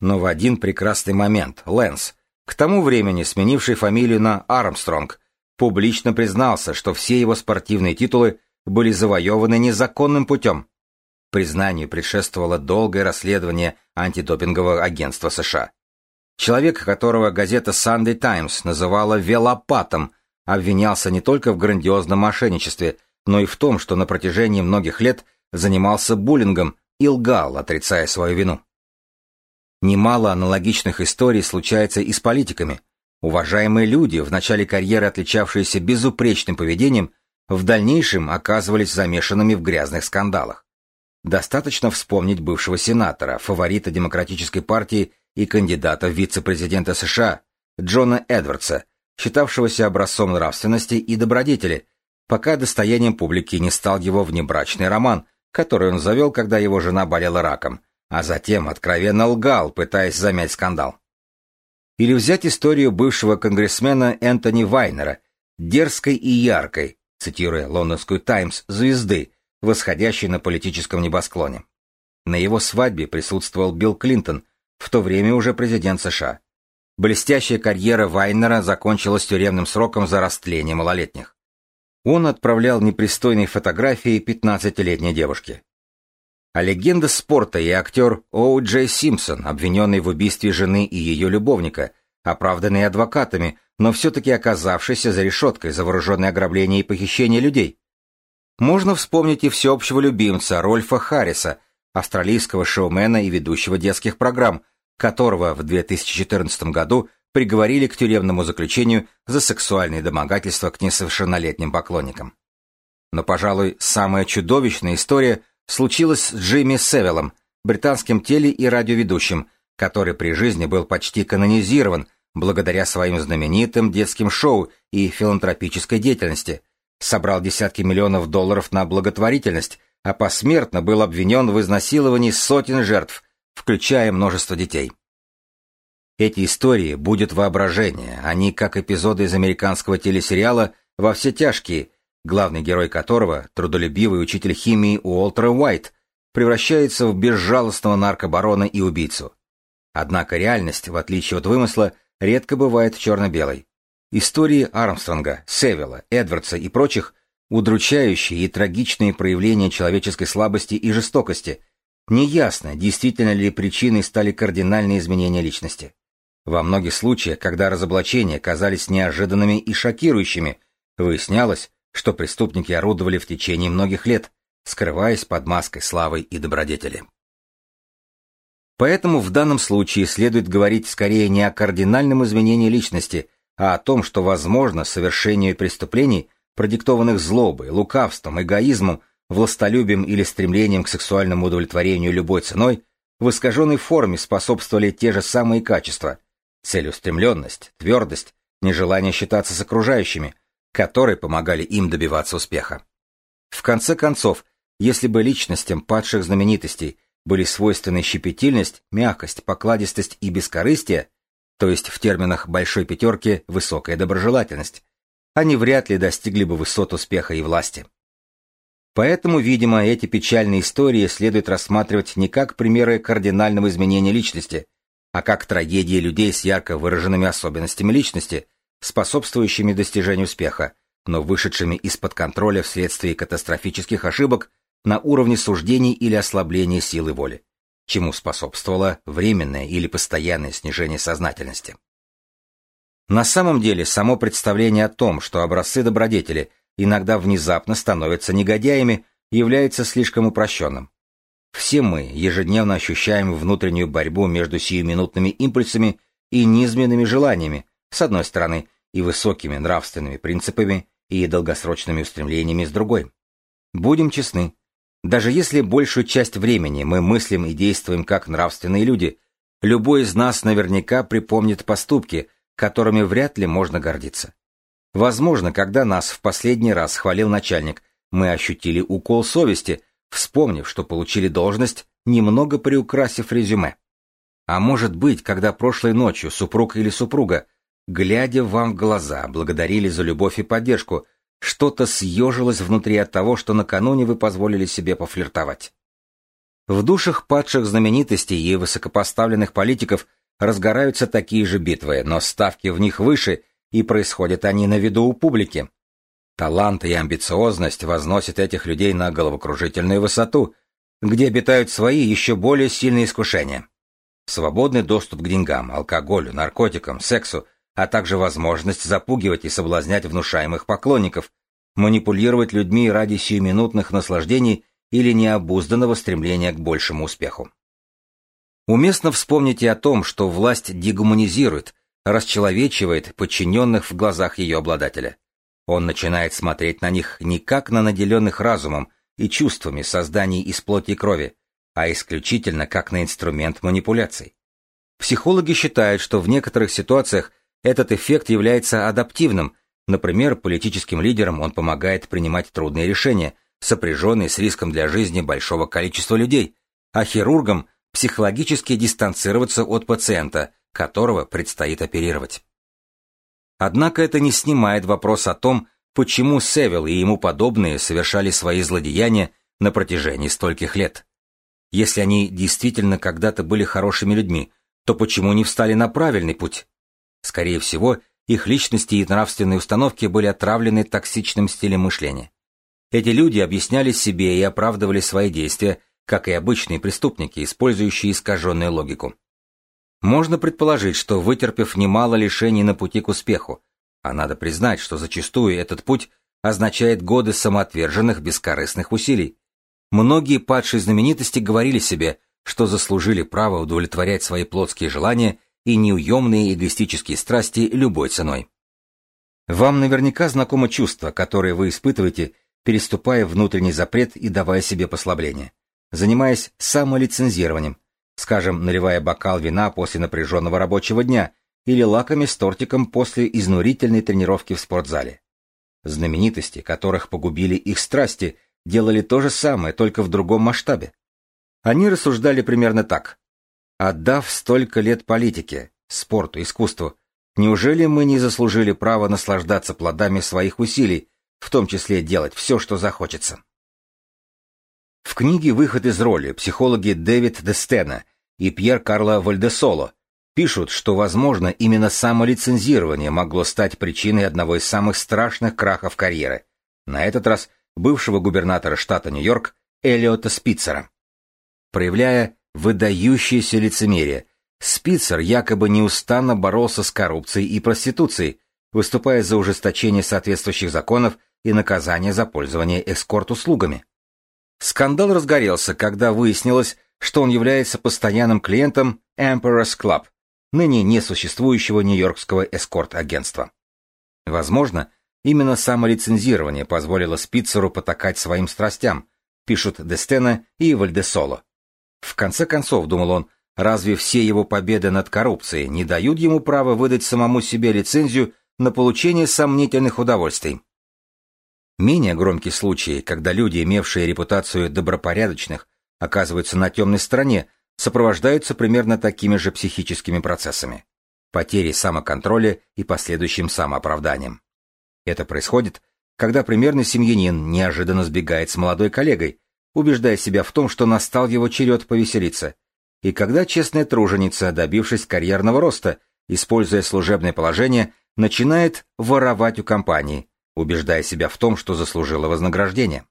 но в один прекрасный момент Лэнс, к тому времени сменивший фамилию на Армстронг, публично признался, что все его спортивные титулы были завоеваны незаконным путем. Признанию предшествовало долгое расследование антидопингового агентства США. Человек, которого газета Sunday Times называла «велопатом», обвинялся не только в грандиозном мошенничестве, но и в том, что на протяжении многих лет занимался буллингом и лгал, отрицая свою вину. Немало аналогичных историй случается и с политиками. Уважаемые люди, в начале карьеры отличавшиеся безупречным поведением, в дальнейшем оказывались замешанными в грязных скандалах. Достаточно вспомнить бывшего сенатора, фаворита Демократической партии и кандидата в вице-президента США Джона Эдвардса, считавшегося образцом нравственности и добродетели, пока достоянием публики не стал его внебрачный роман, который он завел, когда его жена болела раком, а затем откровенно лгал, пытаясь замять скандал. Или взять историю бывшего конгрессмена Энтони Вайнера, дерзкой и яркой, цитируя лондонскую «Таймс», звезды, восходящей на политическом небосклоне. На его свадьбе присутствовал Билл Клинтон, в то время уже президент США. Блестящая карьера Вайнера закончилась тюремным сроком за растление малолетних. Он отправлял непристойные фотографии 15-летней девушки. А легенда спорта и актер Оу Джей Симпсон, обвиненный в убийстве жены и ее любовника, оправданный адвокатами, но все-таки оказавшийся за решеткой за вооруженное ограбление и похищение людей. Можно вспомнить и всеобщего любимца Рольфа Харриса, австралийского шоумена и ведущего детских программ, которого в 2014 году приговорили к тюремному заключению за сексуальные домогательства к несовершеннолетним поклонникам. Но, пожалуй, самая чудовищная история – случилось с Джимми Севиллом, британским теле- и радиоведущим, который при жизни был почти канонизирован благодаря своим знаменитым детским шоу и филантропической деятельности, собрал десятки миллионов долларов на благотворительность, а посмертно был обвинен в изнасиловании сотен жертв, включая множество детей. Эти истории будет воображение, они как эпизоды из американского телесериала «Во все тяжкие», главный герой которого, трудолюбивый учитель химии Уолтер Уайт, превращается в безжалостного наркобарона и убийцу. Однако реальность, в отличие от вымысла, редко бывает черно-белой. Истории Армстронга, Севилла, Эдвардса и прочих удручающие и трагичные проявления человеческой слабости и жестокости. Неясно, действительно ли причиной стали кардинальные изменения личности. Во многих случаях, когда разоблачения казались неожиданными и шокирующими, выяснялось, что преступники орудовали в течение многих лет, скрываясь под маской славы и добродетели. Поэтому в данном случае следует говорить скорее не о кардинальном изменении личности, а о том, что возможно совершение преступлений, продиктованных злобой, лукавством, эгоизмом, властолюбием или стремлением к сексуальному удовлетворению любой ценой, в искаженной форме способствовали те же самые качества – целеустремленность, твердость, нежелание считаться с окружающими – которые помогали им добиваться успеха. В конце концов, если бы личностям падших знаменитостей были свойственны щепетильность, мягкость, покладистость и бескорыстие, то есть в терминах большой пятерки высокая доброжелательность, они вряд ли достигли бы высот успеха и власти. Поэтому, видимо, эти печальные истории следует рассматривать не как примеры кардинального изменения личности, а как трагедии людей с ярко выраженными особенностями личности, способствующими достижению успеха, но вышедшими из-под контроля вследствие катастрофических ошибок на уровне суждений или ослабления силы воли, чему способствовало временное или постоянное снижение сознательности. На самом деле, само представление о том, что образцы добродетели иногда внезапно становятся негодяями, является слишком упрощенным. Все мы ежедневно ощущаем внутреннюю борьбу между сиюминутными импульсами и низменными желаниями, с одной стороны, и высокими нравственными принципами и долгосрочными устремлениями с другой. Будем честны, даже если большую часть времени мы мыслим и действуем как нравственные люди, любой из нас наверняка припомнит поступки, которыми вряд ли можно гордиться. Возможно, когда нас в последний раз хвалил начальник, мы ощутили укол совести, вспомнив, что получили должность, немного приукрасив резюме. А может быть, когда прошлой ночью супруг или супруга, глядя вам в глаза, благодарили за любовь и поддержку, что-то съежилось внутри от того, что накануне вы позволили себе пофлиртовать. В душах падших знаменитостей и высокопоставленных политиков разгораются такие же битвы, но ставки в них выше — и происходят они на виду у публики. Талант и амбициозность возносят этих людей на головокружительную высоту, где обитают свои еще более сильные искушения. Свободный доступ к деньгам, алкоголю, наркотикам, сексу, а также возможность запугивать и соблазнять внушаемых поклонников, манипулировать людьми ради сиюминутных наслаждений или необузданного стремления к большему успеху. Уместно вспомнить и о том, что власть дегуманизирует, расчеловечивает подчиненных в глазах ее обладателя. Он начинает смотреть на них не как на наделенных разумом и чувствами созданий из плоти и крови, а исключительно как на инструмент манипуляций. Психологи считают, что в некоторых ситуациях этот эффект является адаптивным, например, политическим лидерам он помогает принимать трудные решения, сопряженные с риском для жизни большого количества людей, а хирургам психологически дистанцироваться от пациента, которого предстоит оперировать. Однако это не снимает вопрос о том, почему Севил и ему подобные совершали свои злодеяния на протяжении стольких лет. Если они действительно когда-то были хорошими людьми, то почему не встали на правильный путь? Скорее всего, их личности и нравственные установки были отравлены токсичным стилем мышления. Эти люди объясняли себе и оправдывали свои действия, как и обычные преступники, использующие искаженную логику. Можно предположить, что вытерпев немало лишений на пути к успеху, а надо признать, что зачастую этот путь означает годы самоотверженных бескорыстных усилий. Многие падшие знаменитости говорили себе, что заслужили право удовлетворять свои плотские желания и неуемные эгоистические страсти любой ценой. Вам наверняка знакомо чувство, которое вы испытываете, переступая внутренний запрет и давая себе послабление, занимаясь самолицензированием, скажем, наливая бокал вина после напряженного рабочего дня или лаками с тортиком после изнурительной тренировки в спортзале. Знаменитости, которых погубили их страсти, делали то же самое, только в другом масштабе. Они рассуждали примерно так. Отдав столько лет политике, спорту, искусству, неужели мы не заслужили право наслаждаться плодами своих усилий, в том числе делать все, что захочется? В книге «Выход из роли» психологи Дэвид Дестена и Пьер Карло Вальдесоло пишут, что, возможно, именно самолицензирование могло стать причиной одного из самых страшных крахов карьеры, на этот раз бывшего губернатора штата Нью-Йорк Элиота Спицера. Проявляя выдающееся лицемерие, Спицер якобы неустанно боролся с коррупцией и проституцией, выступая за ужесточение соответствующих законов и наказание за пользование эскорт-услугами. Скандал разгорелся, когда выяснилось, что он является постоянным клиентом Emperor's Club, ныне несуществующего нью-йоркского эскорт-агентства. Возможно, именно самолицензирование позволило Спицеру потакать своим страстям, пишут Дестена и Вальдесоло. В конце концов, думал он, разве все его победы над коррупцией не дают ему права выдать самому себе лицензию на получение сомнительных удовольствий? Менее громкие случаи, когда люди, имевшие репутацию добропорядочных, оказываются на темной стороне, сопровождаются примерно такими же психическими процессами. Потерей самоконтроля и последующим самооправданием. Это происходит, когда примерный семьянин неожиданно сбегает с молодой коллегой, убеждая себя в том, что настал его черед повеселиться, и когда честная труженица, добившись карьерного роста, используя служебное положение, начинает воровать у компании, убеждая себя в том, что заслужила вознаграждение.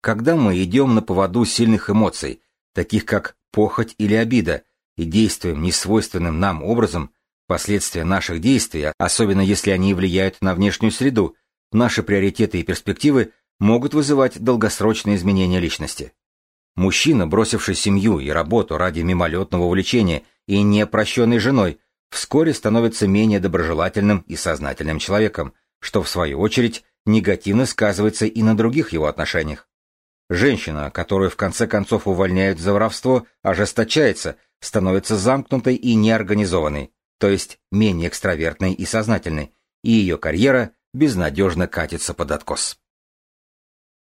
Когда мы идем на поводу сильных эмоций, таких как похоть или обида, и действуем несвойственным нам образом, последствия наших действий, особенно если они влияют на внешнюю среду, наши приоритеты и перспективы могут вызывать долгосрочные изменения личности. Мужчина, бросивший семью и работу ради мимолетного увлечения и непрощенной женой, вскоре становится менее доброжелательным и сознательным человеком, что, в свою очередь, негативно сказывается и на других его отношениях. Женщина, которую в конце концов увольняют за воровство, ожесточается, становится замкнутой и неорганизованной, то есть менее экстравертной и сознательной, и ее карьера безнадежно катится под откос.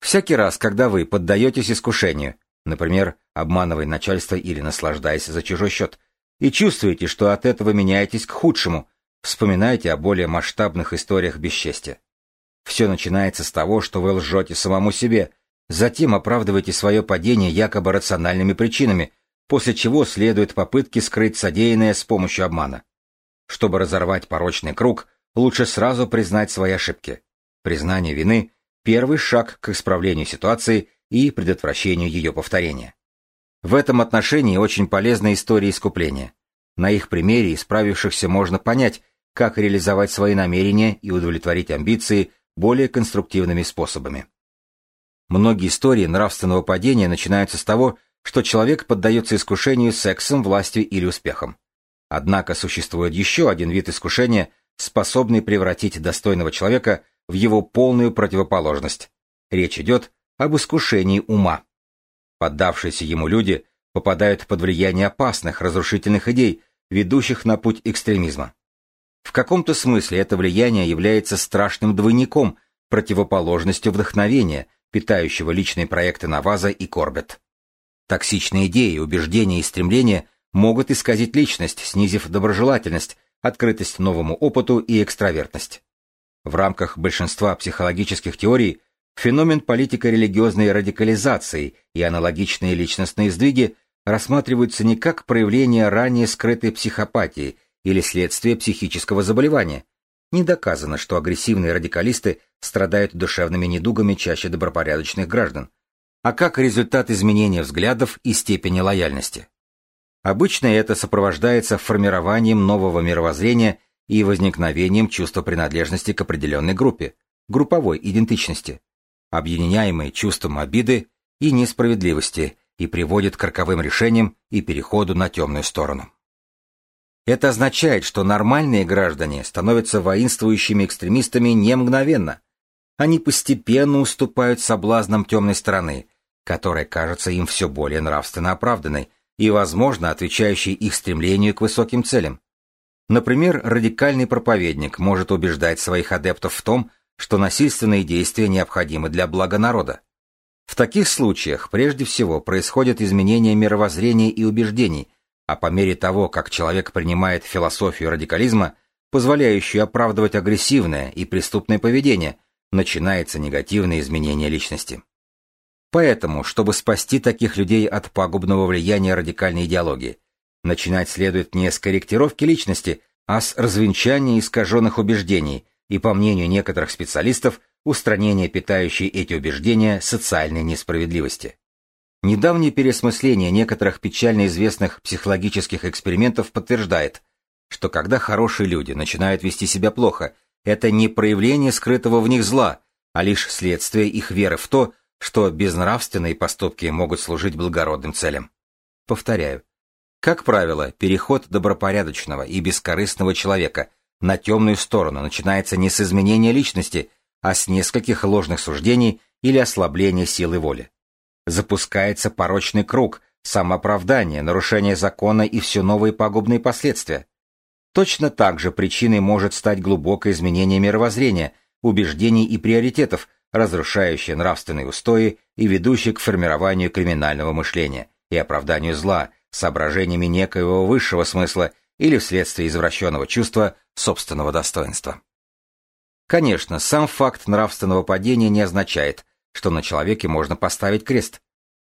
Всякий раз, когда вы поддаетесь искушению, например, обманывая начальство или наслаждаясь за чужой счет, и чувствуете, что от этого меняетесь к худшему, вспоминайте о более масштабных историях бесчестия. Все начинается с того, что вы лжете самому себе, затем оправдываете свое падение якобы рациональными причинами, после чего следуют попытки скрыть содеянное с помощью обмана. Чтобы разорвать порочный круг, лучше сразу признать свои ошибки. Признание вины – первый шаг к исправлению ситуации и предотвращению ее повторения. В этом отношении очень полезны истории искупления. На их примере исправившихся можно понять, как реализовать свои намерения и удовлетворить амбиции более конструктивными способами. Многие истории нравственного падения начинаются с того, что человек поддается искушению сексом, властью или успехом. Однако существует еще один вид искушения, способный превратить достойного человека в его полную противоположность. Речь идет об искушении ума. Поддавшиеся ему люди попадают под влияние опасных, разрушительных идей, ведущих на путь экстремизма. В каком-то смысле это влияние является страшным двойником, противоположностью вдохновения, питающего личные проекты Наваза и Корбет. Токсичные идеи, убеждения и стремления могут исказить личность, снизив доброжелательность, открытость новому опыту и экстравертность. В рамках большинства психологических теорий феномен политико-религиозной радикализации и аналогичные личностные сдвиги рассматриваются не как проявление ранее скрытой психопатии или следствие психического заболевания. Не доказано, что агрессивные радикалисты страдают душевными недугами чаще добропорядочных граждан, а как результат изменения взглядов и степени лояльности. Обычно это сопровождается формированием нового мировоззрения и возникновением чувства принадлежности к определенной группе, групповой идентичности, объединяемой чувством обиды и несправедливости и приводит к роковым решениям и переходу на темную сторону. Это означает, что нормальные граждане становятся воинствующими экстремистами не мгновенно. Они постепенно уступают соблазнам темной стороны, которая кажется им все более нравственно оправданной, и, возможно, отвечающий их стремлению к высоким целям. Например, радикальный проповедник может убеждать своих адептов в том, что насильственные действия необходимы для блага народа. В таких случаях прежде всего происходят изменения мировоззрения и убеждений, а по мере того, как человек принимает философию радикализма, позволяющую оправдывать агрессивное и преступное поведение, начинается негативное изменение личности. Поэтому, чтобы спасти таких людей от пагубного влияния радикальной идеологии, начинать следует не с корректировки личности, а с развенчания искаженных убеждений и, по мнению некоторых специалистов, устранения питающей эти убеждения социальной несправедливости. Недавнее переосмысление некоторых печально известных психологических экспериментов подтверждает, что когда хорошие люди начинают вести себя плохо, это не проявление скрытого в них зла, а лишь следствие их веры в то, что безнравственные поступки могут служить благородным целям. Повторяю. Как правило, переход добропорядочного и бескорыстного человека на темную сторону начинается не с изменения личности, а с нескольких ложных суждений или ослабления силы воли. Запускается порочный круг, самооправдание, нарушение закона и все новые пагубные последствия. Точно так же причиной может стать глубокое изменение мировоззрения, убеждений и приоритетов, разрушающее нравственные устои и ведущее к формированию криминального мышления и оправданию зла соображениями некоего высшего смысла или вследствие извращенного чувства собственного достоинства. Конечно, сам факт нравственного падения не означает, что на человеке можно поставить крест.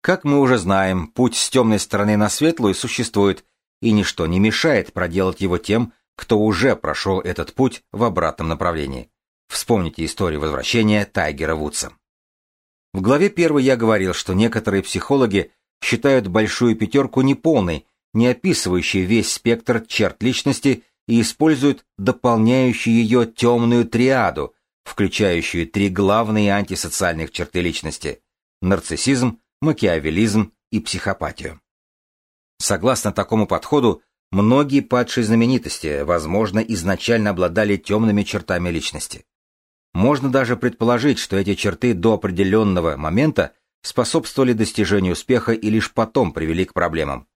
Как мы уже знаем, путь с темной стороны на светлую существует, и ничто не мешает проделать его тем, кто уже прошел этот путь в обратном направлении. Вспомните историю возвращения Тайгера Вудса. В главе первой я говорил, что некоторые психологи считают большую пятерку неполной, не описывающей весь спектр черт личности и используют дополняющую ее темную триаду, включающую три главные антисоциальных черты личности – нарциссизм, макиавелизм и психопатию. Согласно такому подходу, многие падшие знаменитости, возможно, изначально обладали темными чертами личности. Можно даже предположить, что эти черты до определенного момента способствовали достижению успеха и лишь потом привели к проблемам.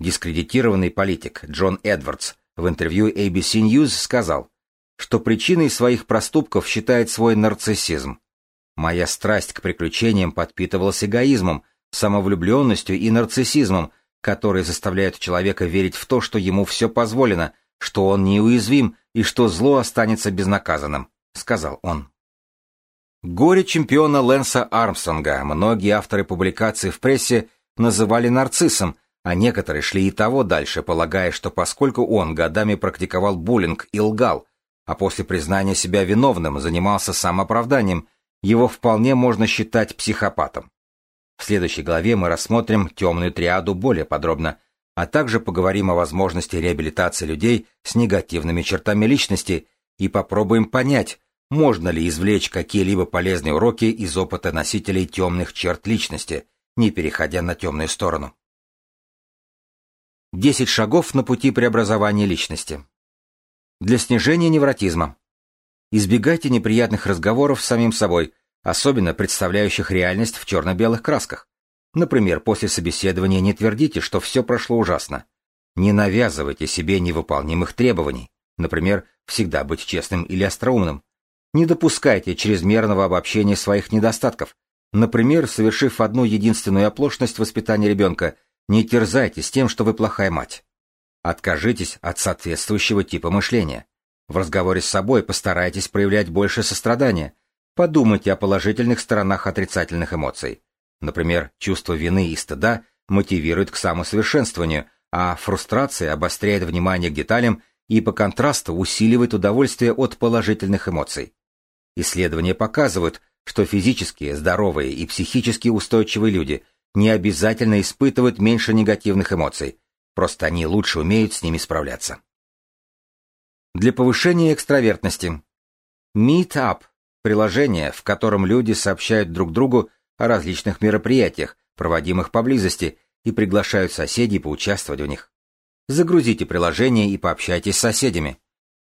Дискредитированный политик Джон Эдвардс в интервью ABC News сказал, что причиной своих проступков считает свой нарциссизм. Моя страсть к приключениям подпитывалась эгоизмом, самовлюбленностью и нарциссизмом, которые заставляют человека верить в то, что ему все позволено, что он неуязвим и что зло останется безнаказанным, сказал он. Горе чемпиона Лэнса Армстронга многие авторы публикаций в прессе называли нарциссом, а некоторые шли и того дальше, полагая, что поскольку он годами практиковал буллинг и лгал, а после признания себя виновным занимался самооправданием, его вполне можно считать психопатом. В следующей главе мы рассмотрим темную триаду более подробно, а также поговорим о возможности реабилитации людей с негативными чертами личности и попробуем понять, можно ли извлечь какие-либо полезные уроки из опыта носителей темных черт личности, не переходя на темную сторону. 10 шагов на пути преобразования личности. Для снижения невротизма. Избегайте неприятных разговоров с самим собой, особенно представляющих реальность в черно-белых красках. Например, после собеседования не твердите, что все прошло ужасно. Не навязывайте себе невыполнимых требований. Например, всегда быть честным или остроумным. Не допускайте чрезмерного обобщения своих недостатков. Например, совершив одну единственную оплошность воспитания ребенка, не терзайтесь тем, что вы плохая мать. Откажитесь от соответствующего типа мышления. В разговоре с собой постарайтесь проявлять больше сострадания. Подумайте о положительных сторонах отрицательных эмоций. Например, чувство вины и стыда мотивирует к самосовершенствованию, а фрустрация обостряет внимание к деталям и по контрасту усиливает удовольствие от положительных эмоций. Исследования показывают, что физически здоровые и психически устойчивые люди – не обязательно испытывают меньше негативных эмоций, просто они лучше умеют с ними справляться. Для повышения экстравертности. Meetup – приложение, в котором люди сообщают друг другу о различных мероприятиях, проводимых поблизости, и приглашают соседей поучаствовать в них. Загрузите приложение и пообщайтесь с соседями.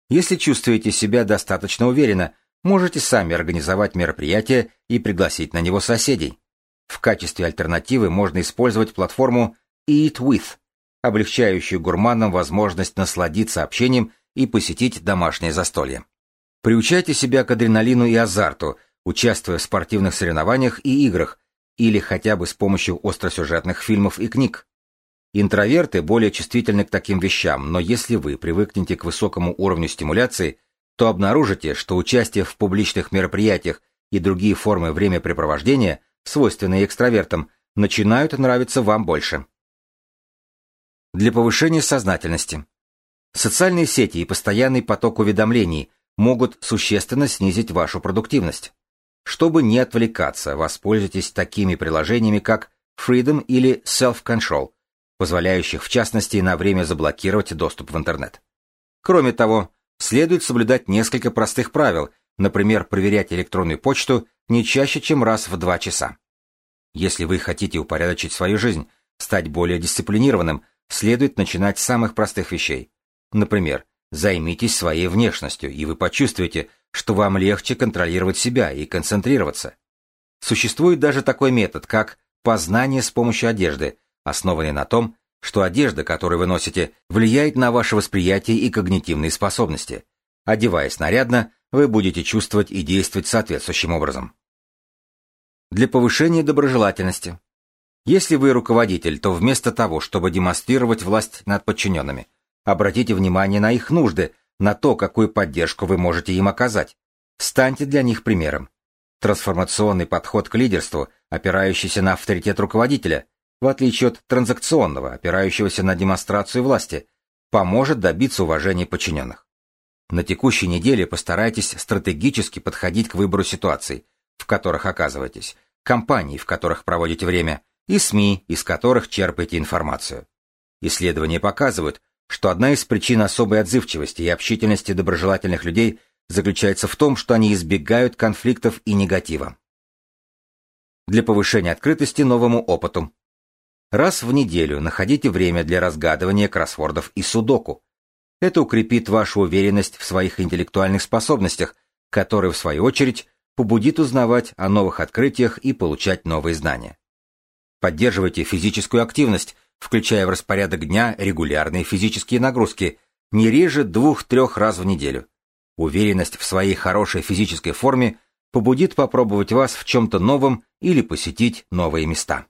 Если чувствуете себя достаточно уверенно, можете сами организовать мероприятие и пригласить на него соседей. В качестве альтернативы можно использовать платформу Eat With, облегчающую гурманам возможность насладиться общением и посетить домашнее застолье. Приучайте себя к адреналину и азарту, участвуя в спортивных соревнованиях и играх, или хотя бы с помощью остросюжетных фильмов и книг. Интроверты более чувствительны к таким вещам, но если вы привыкнете к высокому уровню стимуляции, то обнаружите, что участие в публичных мероприятиях и другие формы времяпрепровождения свойственные экстравертам, начинают нравиться вам больше. Для повышения сознательности. Социальные сети и постоянный поток уведомлений могут существенно снизить вашу продуктивность. Чтобы не отвлекаться, воспользуйтесь такими приложениями, как Freedom или Self-Control, позволяющих в частности на время заблокировать доступ в интернет. Кроме того, следует соблюдать несколько простых правил, например, проверять электронную почту не чаще, чем раз в два часа. Если вы хотите упорядочить свою жизнь, стать более дисциплинированным, следует начинать с самых простых вещей. Например, займитесь своей внешностью, и вы почувствуете, что вам легче контролировать себя и концентрироваться. Существует даже такой метод, как познание с помощью одежды, основанный на том, что одежда, которую вы носите, влияет на ваше восприятие и когнитивные способности. Одеваясь нарядно, вы будете чувствовать и действовать соответствующим образом. Для повышения доброжелательности. Если вы руководитель, то вместо того, чтобы демонстрировать власть над подчиненными, обратите внимание на их нужды, на то, какую поддержку вы можете им оказать. Станьте для них примером. Трансформационный подход к лидерству, опирающийся на авторитет руководителя, в отличие от транзакционного, опирающегося на демонстрацию власти, поможет добиться уважения подчиненных. На текущей неделе постарайтесь стратегически подходить к выбору ситуаций, в которых оказываетесь, компаний, в которых проводите время, и СМИ, из которых черпаете информацию. Исследования показывают, что одна из причин особой отзывчивости и общительности доброжелательных людей заключается в том, что они избегают конфликтов и негатива. Для повышения открытости новому опыту. Раз в неделю находите время для разгадывания кроссвордов и судоку. Это укрепит вашу уверенность в своих интеллектуальных способностях, которые, в свою очередь, побудит узнавать о новых открытиях и получать новые знания. Поддерживайте физическую активность, включая в распорядок дня регулярные физические нагрузки, не реже двух-трех раз в неделю. Уверенность в своей хорошей физической форме побудит попробовать вас в чем-то новом или посетить новые места.